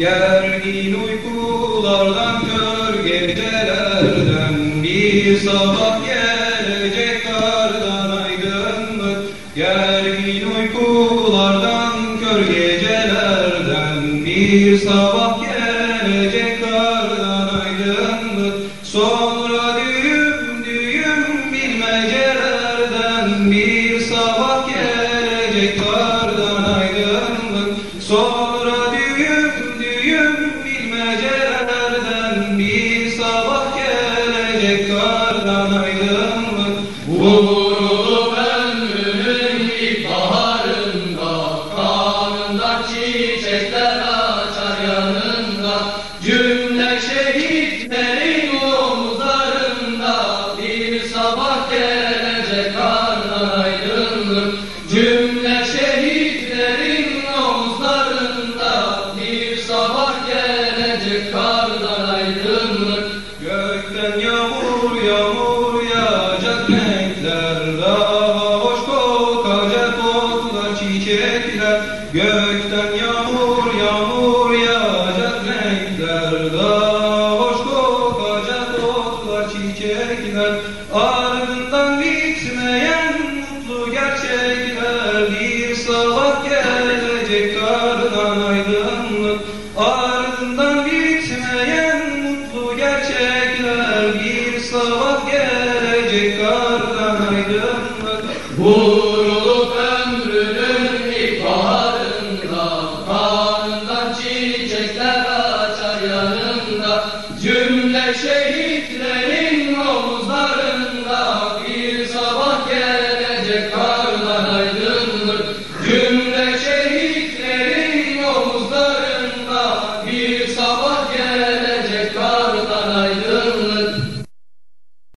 Gergin uykulardan kör gecelerden bir sabah gelecek kardan aydınlık Gergin uykulardan kör gecelerden bir sabah gelecek kardan aydınlık Sonra bilmecelerden bir sabah gelecek kardan aydınlık Vurulup ömrünün ilkbaharında Kanında çiçekler açar yanında. Cümle şehitlerin omuzlarında Bir sabah gelecek kardan aydınlık Cümle Gökten yağmur yağmur yağacak renkler. Daha hoş kokacak otlar çiçekler. Ardından bitmeyen mutlu gerçekler. Bir sabah gelecek kardan aydınlık. Ardından aydınlık